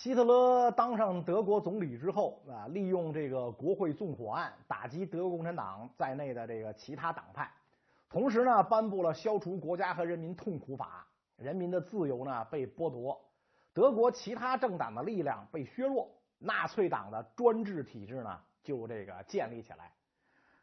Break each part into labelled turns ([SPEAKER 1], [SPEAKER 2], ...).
[SPEAKER 1] 希特勒当上德国总理之后啊，利用这个国会纵火案打击德国共产党在内的这个其他党派，同时呢，颁布了消除国家和人民痛苦法，人民的自由呢被剥夺，德国其他政党的力量被削弱，纳粹党的专制体制呢就这个建立起来。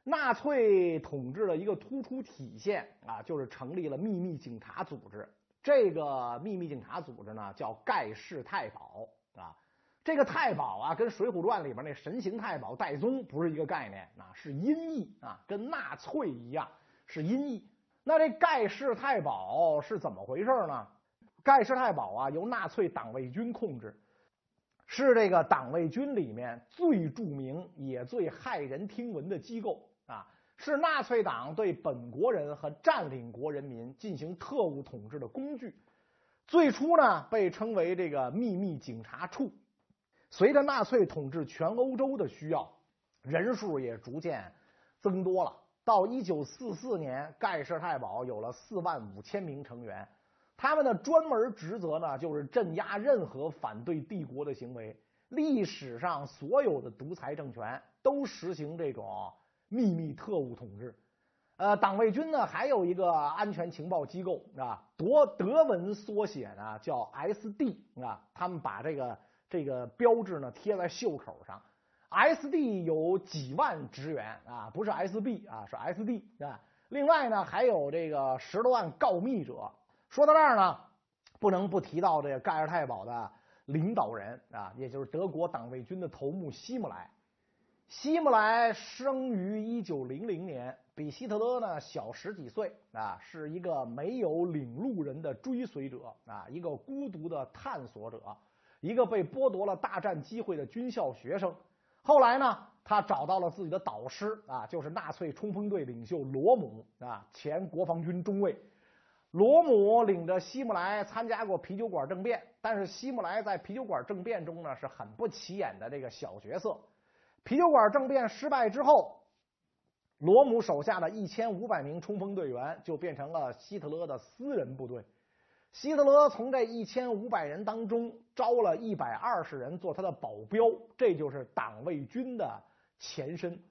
[SPEAKER 1] 纳粹统治的一个突出体现啊，就是成立了秘密警察组织。这个秘密警察组织呢，叫盖世太保啊。这个太保啊，跟《水浒传》里边那神行太保戴宗不是一个概念啊，是音译啊，跟纳粹一样是音译。那这盖世太保是怎么回事呢？盖世太保啊，由纳粹党卫军控制，是这个党卫军里面最著名也最骇人听闻的机构。啊，是纳粹党对本国人和占领国人民进行特务统治的工具。最初呢，被称为这个秘密警察处。随着纳粹统治全欧洲的需要，人数也逐渐增多了。到一九四四年，盖世太保有了四万五千名成员。他们的专门职责呢，就是镇压任何反对帝国的行为。历史上所有的独裁政权都实行这种。秘密特务统治，呃，党卫军呢还有一个安全情报机构啊，德德文缩写呢叫 SD 啊，他们把这个这个标志呢贴在袖口上。SD 有几万职员啊，不是 SB 啊，是 SD 啊。另外呢还有这个十多万告密者。说到这儿呢，不能不提到这个盖尔太保的领导人啊，也就是德国党卫军的头目希姆莱。希姆莱生于一九零零年，比希特勒呢小十几岁啊，是一个没有领路人的追随者啊，一个孤独的探索者，一个被剥夺了大战机会的军校学生。后来呢，他找到了自己的导师啊，就是纳粹冲锋队领袖罗姆啊，前国防军中尉。罗姆领着希姆莱参加过啤酒馆政变，但是希姆莱在啤酒馆政变中呢是很不起眼的这个小角色。啤酒馆政变失败之后，罗姆手下的一千五百名冲锋队员就变成了希特勒的私人部队。希特勒从这一千五百人当中招了一百二十人做他的保镖，这就是党卫军的前身。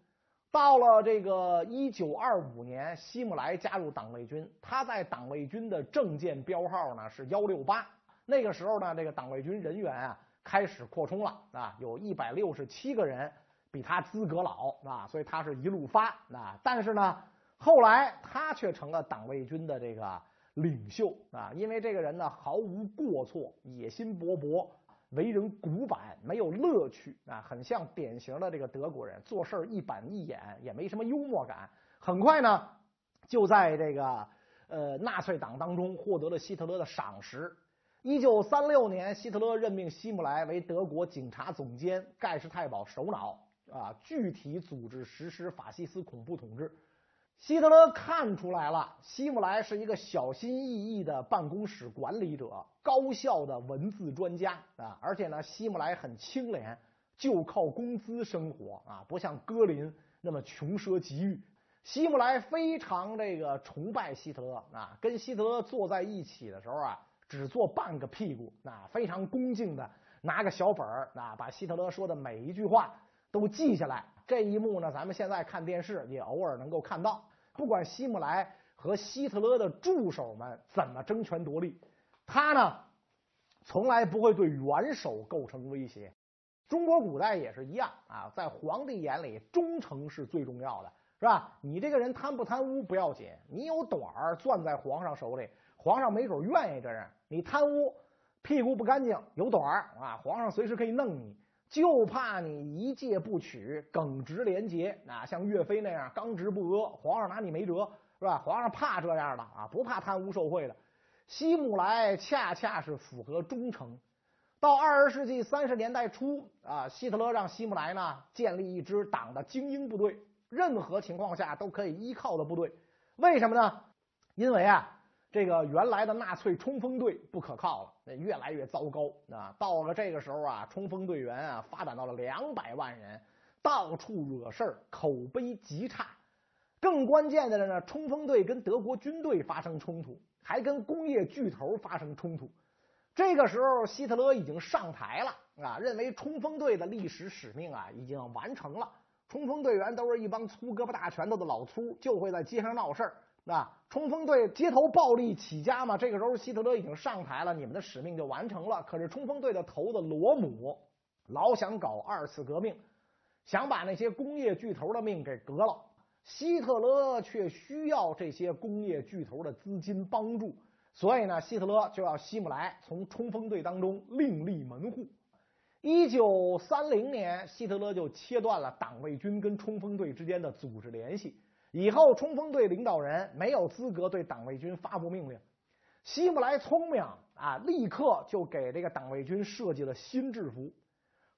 [SPEAKER 1] 到了这个一九二五年，希姆莱加入党卫军，他在党卫军的证件标号呢是幺六八。那个时候呢，这个党卫军人员啊开始扩充了啊，有一百六十七个人。比他资格老啊，所以他是一路发啊。但是呢，后来他却成了党卫军的这个领袖啊，因为这个人呢毫无过错，野心勃勃，为人古板，没有乐趣啊，很像典型的这个德国人，做事一板一眼，也没什么幽默感。很快呢，就在这个呃纳粹党当中获得了希特勒的赏识。一九三六年，希特勒任命希姆莱为德国警察总监、盖世太保首脑。啊，具体组织实施法西斯恐怖统治。希特勒看出来了，希姆莱是一个小心翼翼的办公室管理者，高效的文字专家啊！而且呢，希姆莱很清廉，就靠工资生活啊，不像戈林那么穷奢极欲。希姆莱非常这个崇拜希特勒啊，跟希特勒坐在一起的时候啊，只坐半个屁股啊，非常恭敬的拿个小本儿啊，把希特勒说的每一句话。都记下来这一幕呢，咱们现在看电视也偶尔能够看到。不管希姆莱和希特勒的助手们怎么争权夺利，他呢从来不会对元首构成威胁。中国古代也是一样啊，在皇帝眼里，忠诚是最重要的，是吧？你这个人贪不贪污不要紧，你有短儿攥在皇上手里，皇上没准愿意这样。你贪污，屁股不干净，有短儿啊，皇上随时可以弄你。就怕你一介不取，耿直廉洁啊，像岳飞那样刚直不阿，皇上拿你没辙，是吧？皇上怕这样的啊，不怕贪污受贿的。希姆莱恰恰是符合忠诚。到二十世纪三十年代初啊，希特勒让希姆莱呢建立一支党的精英部队，任何情况下都可以依靠的部队。为什么呢？因为啊。这个原来的纳粹冲锋队不可靠了，那越来越糟糕啊！到了这个时候啊，冲锋队员啊发展到了两百万人，到处惹事儿，口碑极差。更关键的呢，冲锋队跟德国军队发生冲突，还跟工业巨头发生冲突。这个时候，希特勒已经上台了啊，认为冲锋队的历史使命啊已经完成了。冲锋队员都是一帮粗胳膊大拳头的老粗，就会在街上闹事儿啊。冲锋队街头暴力起家嘛。这个时候，希特勒已经上台了，你们的使命就完成了。可是冲锋队的头子罗姆老想搞二次革命，想把那些工业巨头的命给革了。希特勒却需要这些工业巨头的资金帮助。所以呢，希特勒就要希姆莱从冲锋队当中另立门户。一九三零年，希特勒就切断了党卫军跟冲锋队之间的组织联系。以后，冲锋队领导人没有资格对党卫军发布命令。希姆莱聪明啊，立刻就给这个党卫军设计了新制服。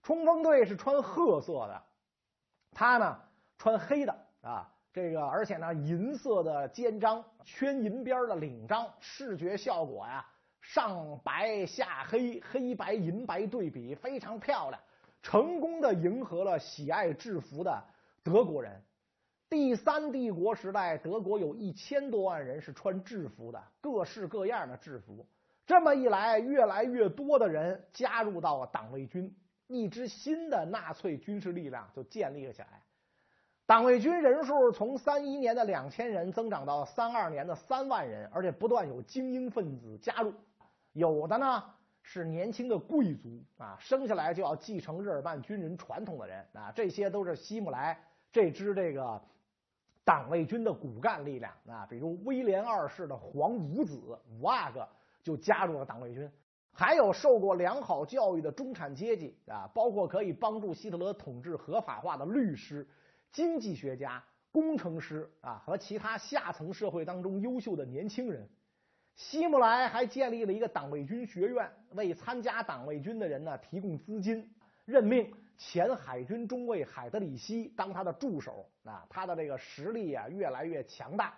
[SPEAKER 1] 冲锋队是穿褐色的，他呢穿黑的啊。这个，而且呢，银色的肩章，圈银边的领章，视觉效果呀，上白下黑，黑白银白对比非常漂亮，成功的迎合了喜爱制服的德国人。第三帝国时代，德国有一千多万人是穿制服的，各式各样的制服。这么一来，越来越多的人加入到了党卫军，一支新的纳粹军事力量就建立了起来。党卫军人数从三一年的两千人增长到三二年的三万人，而且不断有精英分子加入，有的呢是年轻的贵族啊，生下来就要继承日耳曼军人传统的人啊，这些都是希姆莱这支这个党卫军的骨干力量啊，比如威廉二世的皇五子五阿哥就加入了党卫军，还有受过良好教育的中产阶级啊，包括可以帮助希特勒统治合法化的律师。经济学家、工程师啊，和其他下层社会当中优秀的年轻人，希姆莱还建立了一个党卫军学院，为参加党卫军的人呢提供资金，任命前海军中尉海德里希当他的助手啊，他的这个实力啊越来越强大。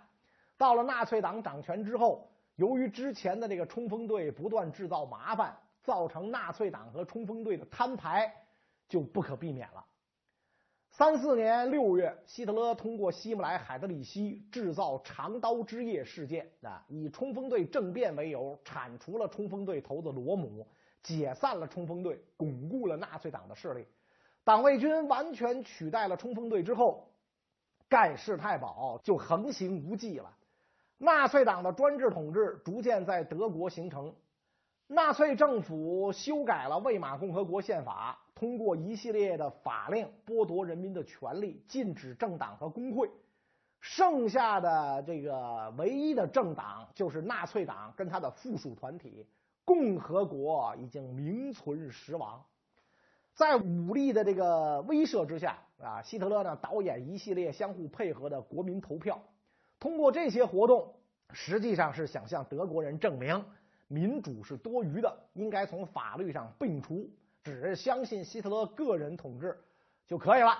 [SPEAKER 1] 到了纳粹党掌权之后，由于之前的这个冲锋队不断制造麻烦，造成纳粹党和冲锋队的摊牌，就不可避免了。三四年六月，希特勒通过希姆莱、海德里希制造“长刀之夜”事件啊，以冲锋队政变为由，铲除了冲锋队头子罗姆，解散了冲锋队，巩固了纳粹党的势力。党卫军完全取代了冲锋队之后，盖世太保就横行无忌了。纳粹党的专制统治逐渐在德国形成。纳粹政府修改了魏玛共和国宪法。通过一系列的法令剥夺人民的权利，禁止政党和工会，剩下的这个唯一的政党就是纳粹党跟他的附属团体共和国已经名存实亡。在武力的这个威慑之下啊，希特勒呢导演一系列相互配合的国民投票，通过这些活动，实际上是想向德国人证明民主是多余的，应该从法律上摒除。只相信希特勒个人统治就可以了。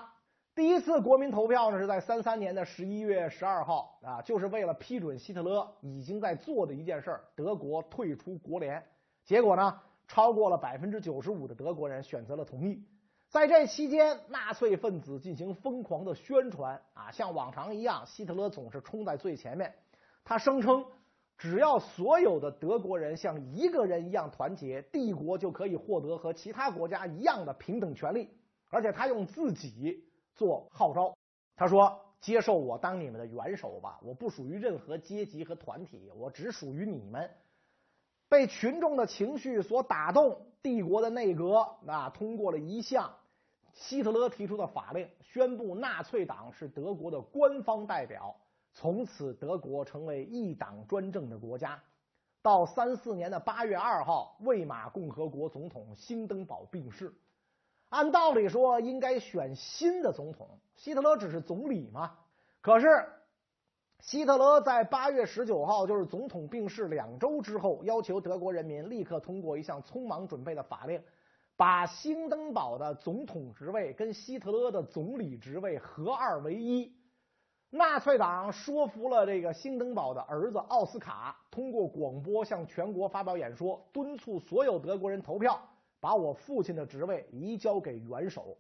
[SPEAKER 1] 第一次国民投票呢，是在三三年的十一月十二号啊，就是为了批准希特勒已经在做的一件事——德国退出国联。结果呢，超过了百分之九十五的德国人选择了同意。在这期间，纳粹分子进行疯狂的宣传啊，像往常一样，希特勒总是冲在最前面。他声称。只要所有的德国人像一个人一样团结，帝国就可以获得和其他国家一样的平等权利。而且他用自己做号召，他说：“接受我当你们的元首吧，我不属于任何阶级和团体，我只属于你们。”被群众的情绪所打动，帝国的内阁啊通过了一项希特勒提出的法令，宣布纳粹党是德国的官方代表。从此，德国成为一党专政的国家。到三四年的八月二号，魏玛共和国总统兴登堡病逝。按道理说，应该选新的总统。希特勒只是总理嘛。可是，希特勒在八月十九号，就是总统病逝两周之后，要求德国人民立刻通过一项匆忙准备的法令，把兴登堡的总统职位跟希特勒的总理职位合二为一。纳粹党说服了这个兴登堡的儿子奥斯卡，通过广播向全国发表演说，敦促所有德国人投票，把我父亲的职位移交给元首。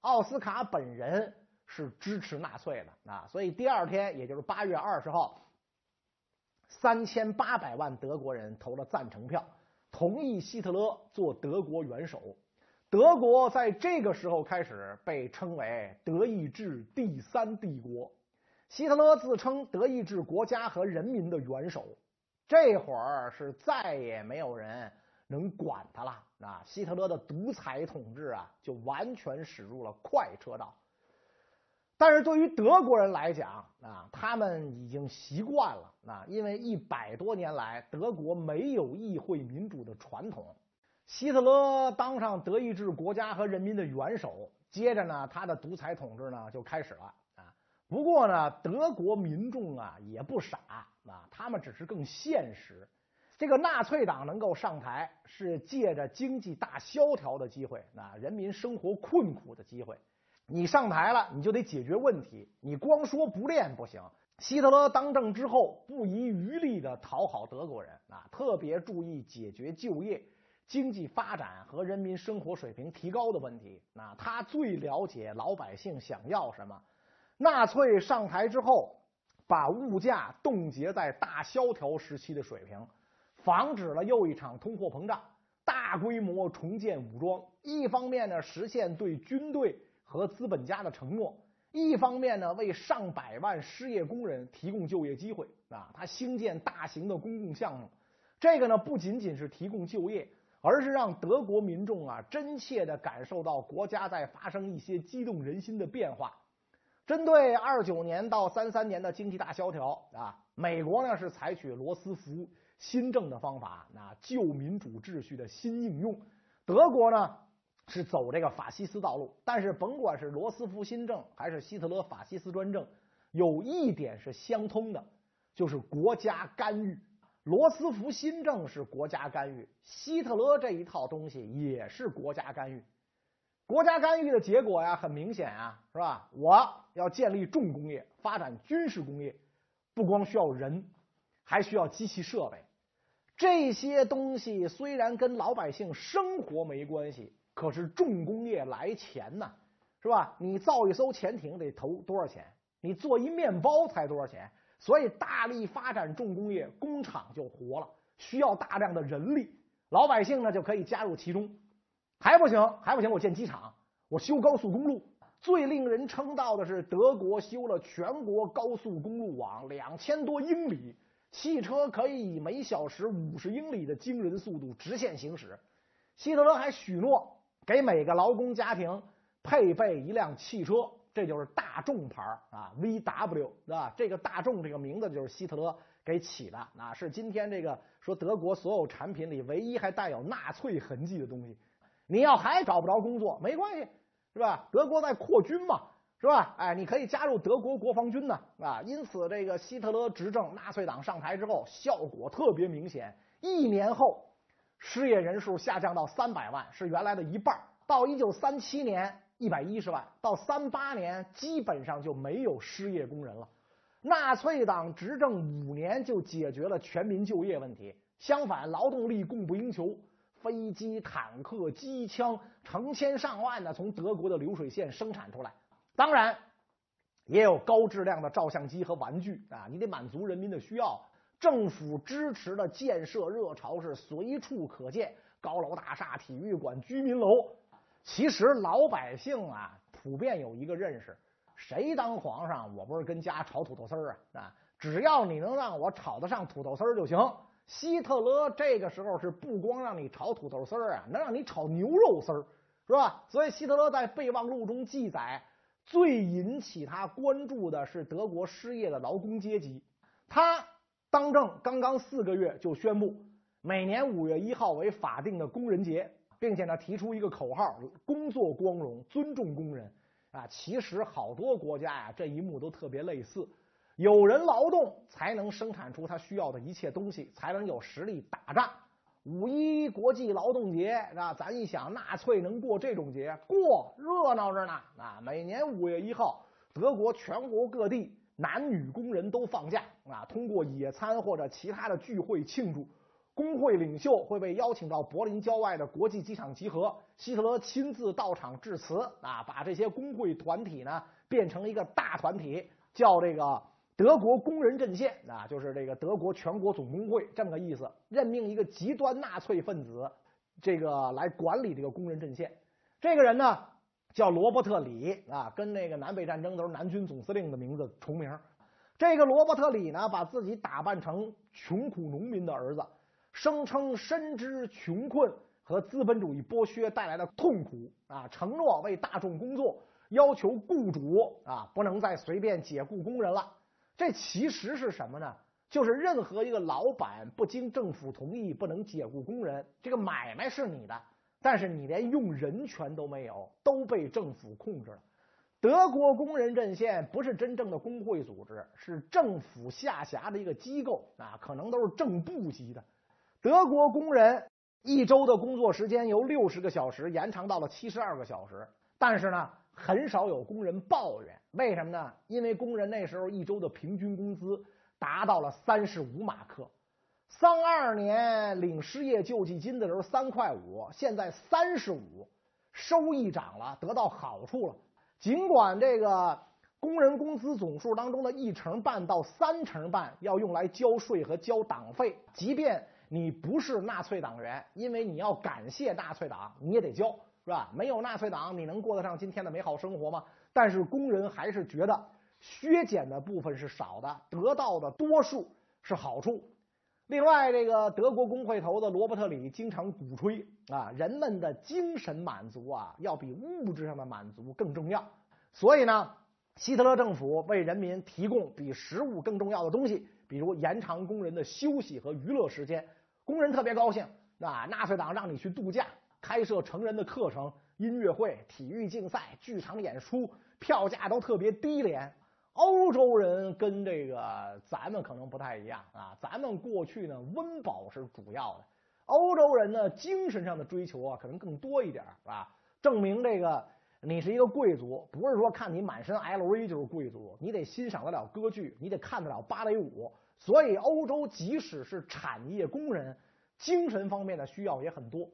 [SPEAKER 1] 奥斯卡本人是支持纳粹的啊，所以第二天，也就是八月二十号，三千八百万德国人投了赞成票。同意希特勒做德国元首。德国在这个时候开始被称为德意志第三帝国。希特勒自称德意志国家和人民的元首，这会儿是再也没有人能管他了啊！希特勒的独裁统治啊，就完全驶入了快车道。但是对于德国人来讲啊，他们已经习惯了啊，因为一百多年来德国没有议会民主的传统。希特勒当上德意志国家和人民的元首，接着呢，他的独裁统治呢就开始了啊。不过呢，德国民众啊也不傻啊，他们只是更现实。这个纳粹党能够上台，是借着经济大萧条的机会啊，人民生活困苦的机会。你上台了，你就得解决问题。你光说不练不行。希特勒当政之后，不遗余力的讨好德国人啊，特别注意解决就业、经济发展和人民生活水平提高的问题。那他最了解老百姓想要什么。纳粹上台之后，把物价冻结在大萧条时期的水平，防止了又一场通货膨胀，大规模重建武装。一方面呢，实现对军队。和资本家的承诺，一方面呢，为上百万失业工人提供就业机会啊，他兴建大型的公共项目，这个呢不仅仅是提供就业，而是让德国民众啊真切的感受到国家在发生一些激动人心的变化。针对二九年到三三年的经济大萧条啊，美国呢是采取罗斯福新政的方法，那旧民主秩序的新应用，德国呢？是走这个法西斯道路，但是甭管是罗斯福新政还是希特勒法西斯专政，有一点是相通的，就是国家干预。罗斯福新政是国家干预，希特勒这一套东西也是国家干预。国家干预的结果呀，很明显啊，是吧？我要建立重工业，发展军事工业，不光需要人，还需要机器设备。这些东西虽然跟老百姓生活没关系。可是重工业来钱呐，是吧？你造一艘潜艇得投多少钱？你做一面包才多少钱？所以大力发展重工业，工厂就活了，需要大量的人力，老百姓呢就可以加入其中。还不行，还不行，我建机场，我修高速公路。最令人称道的是，德国修了全国高速公路网两千多英里，汽车可以以每小时五十英里的惊人速度直线行驶。希特勒还许诺。给每个劳工家庭配备一辆汽车，这就是大众牌啊，VW，是吧？这个大众这个名字就是希特勒给起的，啊，是今天这个说德国所有产品里唯一还带有纳粹痕迹的东西。你要还找不着工作，没关系，是吧？德国在扩军嘛，是吧？哎，你可以加入德国国防军呢，啊，因此这个希特勒执政，纳粹党上台之后，效果特别明显。一年后。失业人数下降到三百万，是原来的一半。到一九三七年，一百一十万；到三八年，基本上就没有失业工人了。纳粹党执政五年就解决了全民就业问题。相反，劳动力供不应求，飞机、坦克、机枪成千上万的从德国的流水线生产出来。当然，也有高质量的照相机和玩具啊，你得满足人民的需要。政府支持的建设热潮是随处可见，高楼大厦、体育馆、居民楼。其实老百姓啊，普遍有一个认识：谁当皇上，我不是跟家炒土豆丝儿啊啊！只要你能让我炒得上土豆丝儿就行。希特勒这个时候是不光让你炒土豆丝儿啊，能让你炒牛肉丝儿，是吧？所以希特勒在备忘录中记载，最引起他关注的是德国失业的劳工阶级，他。当政刚刚四个月，就宣布每年五月一号为法定的工人节，并且呢提出一个口号：工作光荣，尊重工人。啊，其实好多国家呀，这一幕都特别类似。有人劳动，才能生产出他需要的一切东西，才能有实力打仗。五一国际劳动节，啊，咱一想，纳粹能过这种节，过热闹着呢。啊，每年五月一号，德国全国各地。男女工人都放假啊，通过野餐或者其他的聚会庆祝。工会领袖会被邀请到柏林郊外的国际机场集合，希特勒亲自到场致辞啊，把这些工会团体呢变成一个大团体，叫这个德国工人阵线啊，就是这个德国全国总工会这么个意思，任命一个极端纳粹分子，这个来管理这个工人阵线。这个人呢叫罗伯特里啊，跟那个南北战争都是南军总司令的名字重名。这个罗伯特里呢，把自己打扮成穷苦农民的儿子，声称深知穷困和资本主义剥削带来的痛苦啊，承诺为大众工作，要求雇主啊不能再随便解雇工人了。这其实是什么呢？就是任何一个老板不经政府同意不能解雇工人，这个买卖是你的，但是你连用人权都没有，都被政府控制了。德国工人阵线不是真正的工会组织，是政府下辖的一个机构啊，可能都是正部级的。德国工人一周的工作时间由六十个小时延长到了七十二个小时，但是呢。很少有工人抱怨，为什么呢？因为工人那时候一周的平均工资达到了三十五马克。三二年领失业救济金的时候三块五，现在三十五，收益涨了，得到好处了。尽管这个工人工资总数当中的一成半到三成半要用来交税和交党费，即便你不是纳粹党员，因为你要感谢纳粹党，你也得交。是吧？没有纳粹党，你能过得上今天的美好生活吗？但是工人还是觉得削减的部分是少的，得到的多数是好处。另外，这个德国工会头子罗伯特里经常鼓吹啊，人们的精神满足啊，要比物质上的满足更重要。所以呢，希特勒政府为人民提供比食物更重要的东西，比如延长工人的休息和娱乐时间，工人特别高兴啊。纳粹党让你去度假。开设成人的课程、音乐会、体育竞赛、剧场演出，票价都特别低廉。欧洲人跟这个咱们可能不太一样啊，咱们过去呢温饱是主要的，欧洲人呢精神上的追求啊可能更多一点啊。证明这个你是一个贵族，不是说看你满身 LV 就是贵族，你得欣赏得了歌剧，你得看得了芭蕾舞。所以欧洲即使是产业工人，精神方面的需要也很多。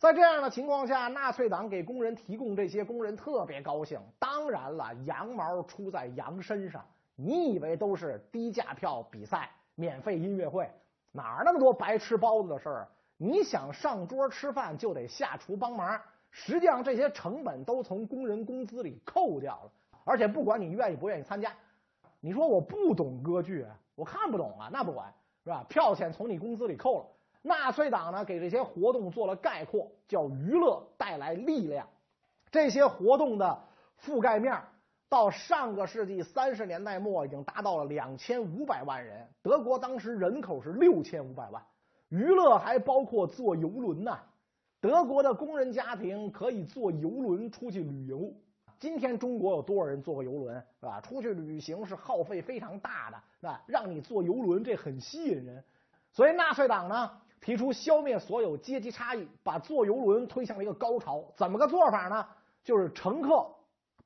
[SPEAKER 1] 在这样的情况下，纳粹党给工人提供这些，工人特别高兴。当然了，羊毛出在羊身上。你以为都是低价票比赛、免费音乐会，哪那么多白吃包子的事儿？你想上桌吃饭，就得下厨帮忙。实际上，这些成本都从工人工资里扣掉了。而且，不管你愿意不愿意参加，你说我不懂歌剧，我看不懂啊，那不管是吧？票钱从你工资里扣了。纳粹党呢，给这些活动做了概括，叫“娱乐带来力量”。这些活动的覆盖面到上个世纪三十年代末已经达到了两千五百万人。德国当时人口是六千五百万，娱乐还包括坐游轮呢。德国的工人家庭可以坐游轮出去旅游。今天中国有多少人坐过游轮？是吧？出去旅行是耗费非常大的，是吧？让你坐游轮，这很吸引人。所以纳粹党呢？提出消灭所有阶级差异，把坐游轮推向了一个高潮。怎么个做法呢？就是乘客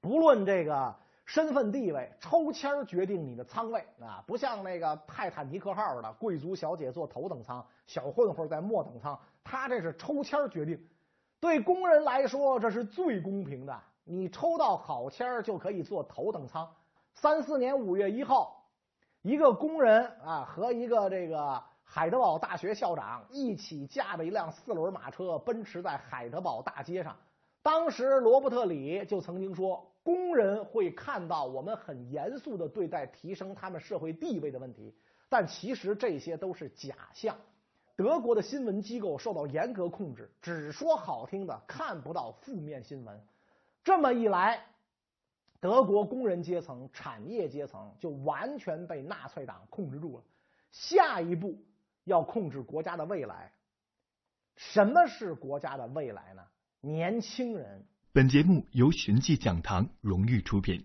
[SPEAKER 1] 不论这个身份地位，抽签决定你的舱位啊，不像那个泰坦尼克号的贵族小姐坐头等舱，小混混在末等舱。他这是抽签决定。对工人来说，这是最公平的。你抽到好签就可以坐头等舱。三四年五月一号，一个工人啊和一个这个。海德堡大学校长一起驾着一辆四轮马车奔驰在海德堡大街上。当时罗伯特里就曾经说：“工人会看到我们很严肃的对待提升他们社会地位的问题，但其实这些都是假象。”德国的新闻机构受到严格控制，只说好听的，看不到负面新闻。这么一来，德国工人阶层、产业阶层就完全被纳粹党控制住了。下一步。要控制国家的未来，什么是国家的未来呢？年轻人。
[SPEAKER 2] 本节目由寻迹讲堂荣誉出品。